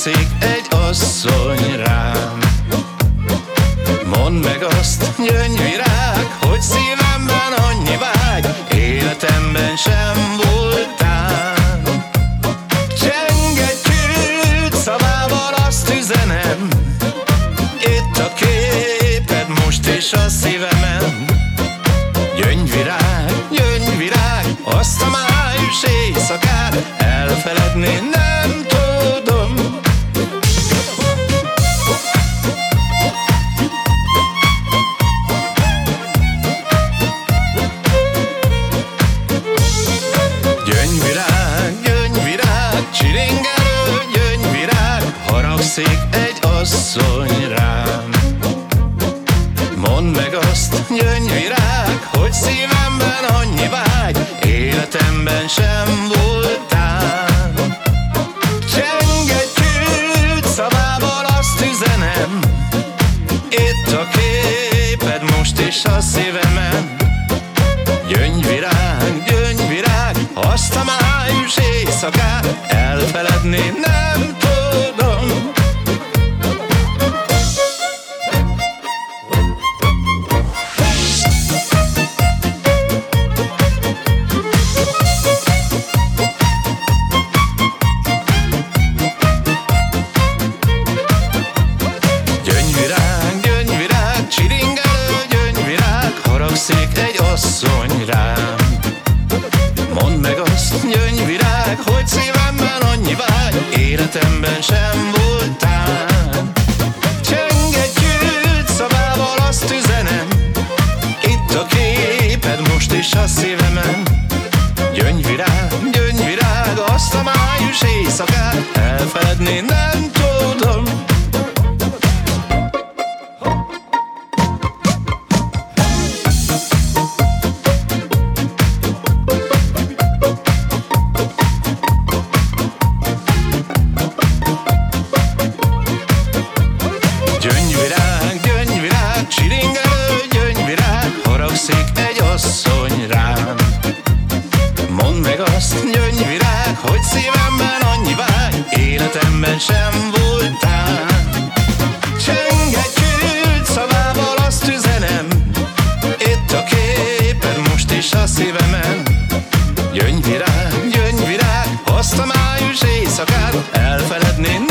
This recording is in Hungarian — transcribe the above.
Haragszik egy asszony Azt, gyöngyvirág Hogy szívemben annyi vágy Életemben sem voltál. Csengetjűt szavával azt üzenem Itt a képed most is a szívemen. Gyöngyvirág, gyöngyvirág Azt a május éjszakát Elfeledni nem rám Mondd meg azt, gyöngyvirág, hogy szívemben annyi vágy Életemben sem voltál. Csengetjűt szavával azt üzenem Itt a képed most is a szívemen. Gyöngyvirág, gyöngyvirág, azt a május éjszakát Elfeledni nem éjszakát. Elfeledni